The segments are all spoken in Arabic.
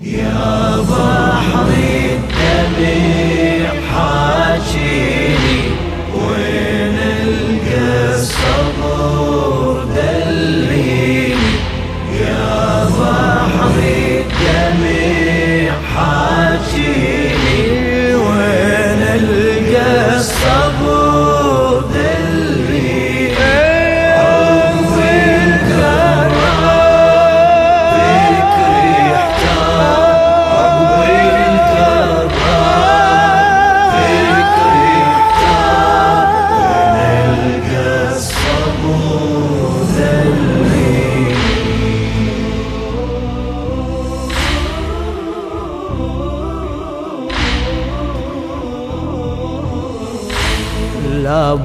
يا بحر الدمع حاجيني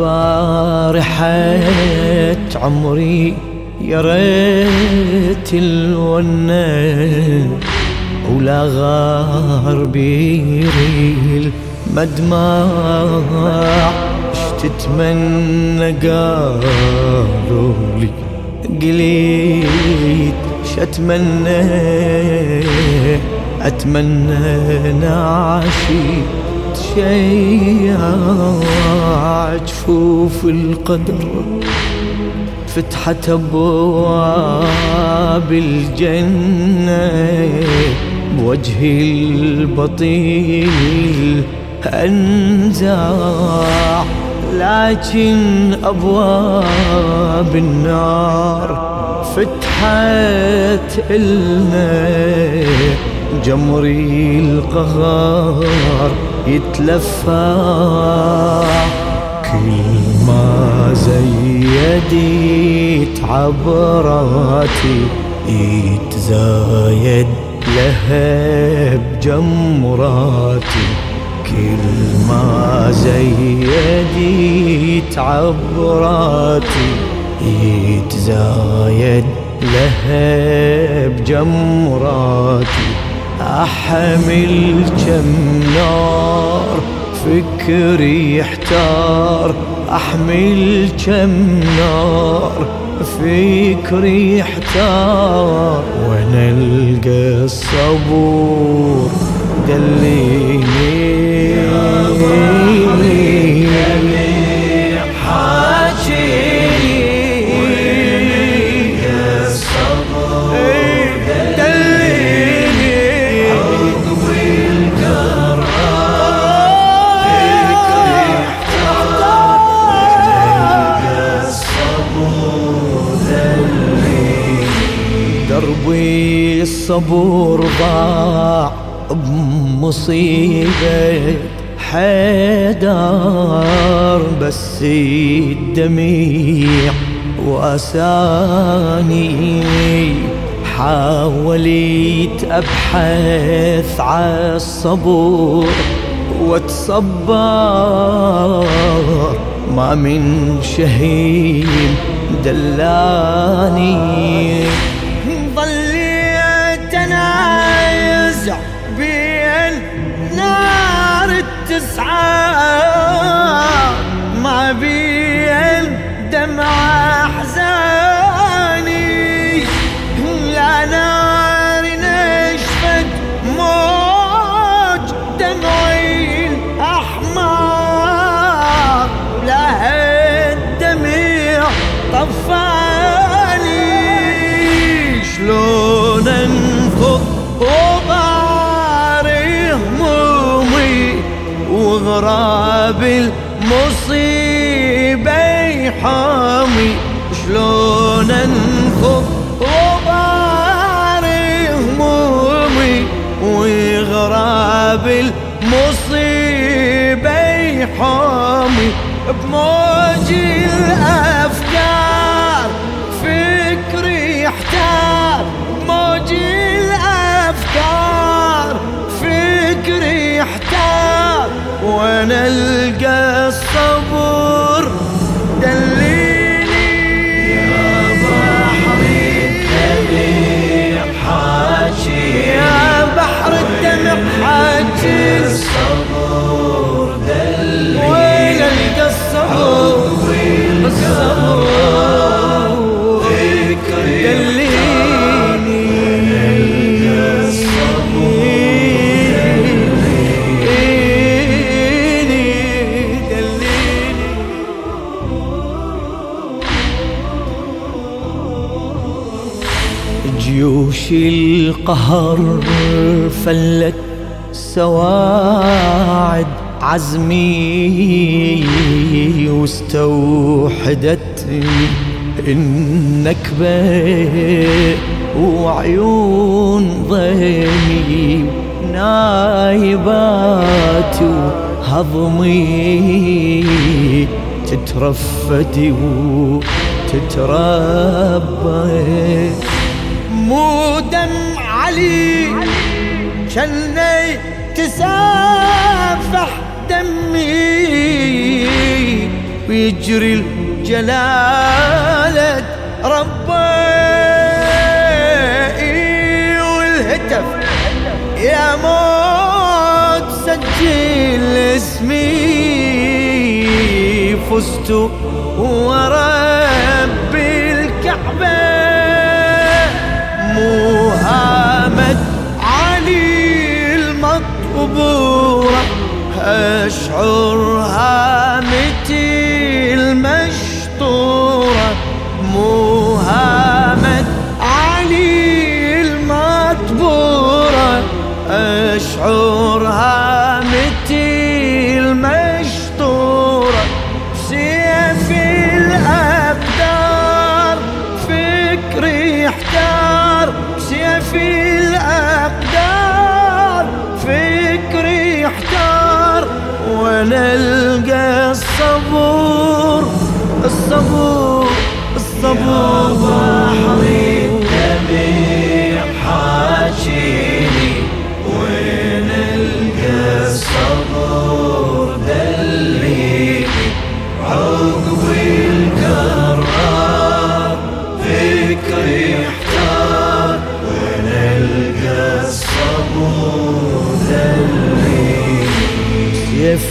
لا بارحة عمري يا ريت الونة ولا غار بيري المدمع اش تتمنى قالوا لي قليت شتمنى أتمنى نعشي. تشيع جفوف القدر. فتحت أبواب الجنة بوجهي البطيل انزاع لكن أبواب النار فتحت إلنا جمري القهار. يتلفع كل ما زيدت عبراتي يتزايد لهب جمراتي. كل ما زيدت عبراتي يتزايد لهب جمراتي. أحمل كم نار فكري يحتار. أحمل كم نار فكري يحتار. وأنا القى الصبور دليني دربي الصبر ضاع بمصيبة حيدار بس الدميع وأساني حاولت أبحث عالصبر وأتصبر ما من شهيد دلاني. وغراب المصيبة يحامي. شلون انفض وباري همومي وغراب المصيبة يحامي. بموج الأفكار جيوش القهر فلت سواعد عزمي واستوحدت النكبة وعيون ضيمي نايبات وهضمي تترفدي وتتربى. مو دم علي. شني تسافح دمي. ويجري الجلالة ربي. والهتف يا موت سجل اسمي. فزت ورب مهامة علي المطبورة أشعر هامتي المشطورة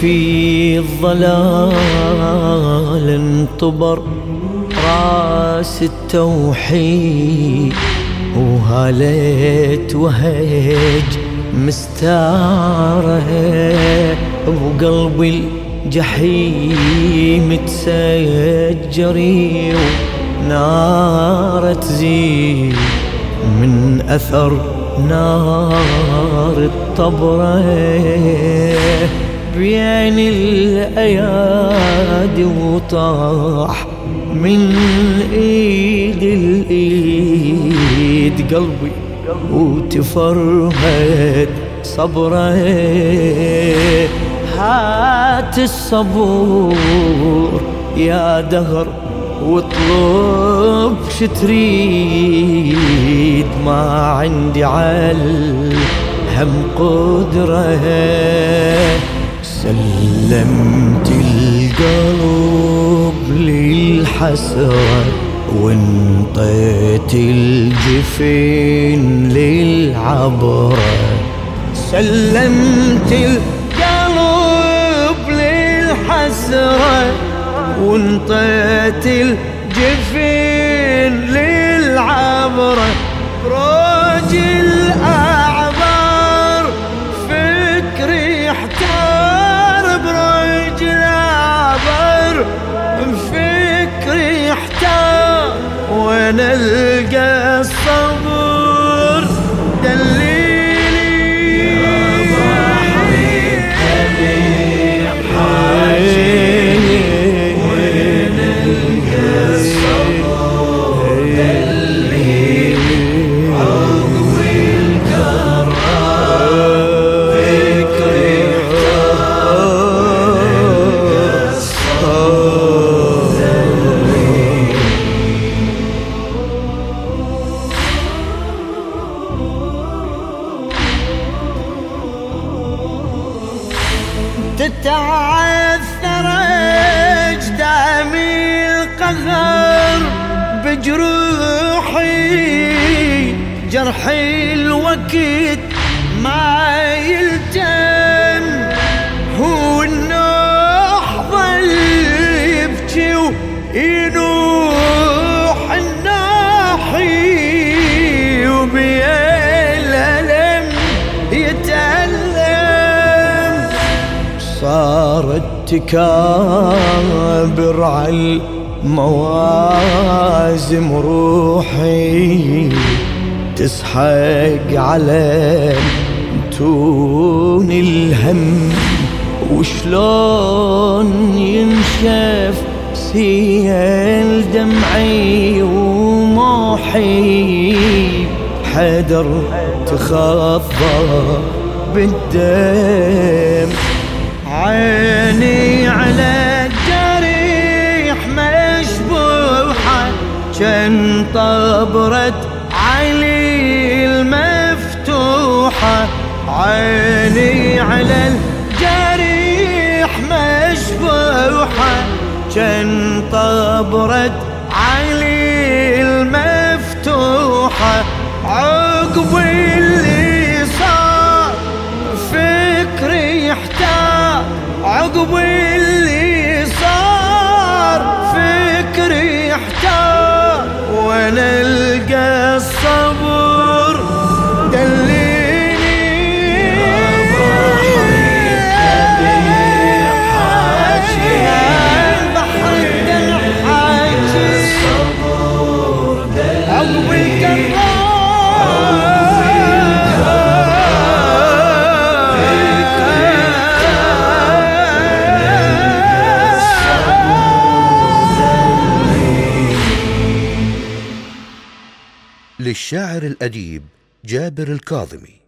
في الظلال انطبر راس التوحيد وهاليت وهج مستاره وقلبي الجحيم تسجري ونار تزيد من أثر نار الطبرة بين الأيادي وطاح من إيد الإيد قلبي وتفرهد صبره هات الصبور يا دهر واطلب شتريد ما عندي عال هم قدرة. سلمت القلب للحسرة وانطيت الجفين للعبرة. سلمت القلب للحسرة وانطيت الجفين للعبرة. بروج بجروحي جرحي الوقت ما يلتم. هو النوح ظل يبكي وينوح الناحي وبالألم يتألم. صارت تكابر على الموازم روحي تسحق على تون الهم. وشلون ينشف سيل دمعي وموحي؟ حدر تخفى بالدم. عيني على طبرة علي المفتوحة عيني على الجريح مشبوحة. كان طبرة علي المفتوحة عقب اللي صار فكري يحتار عقب للشاعر الأديب جابر الكاظمي.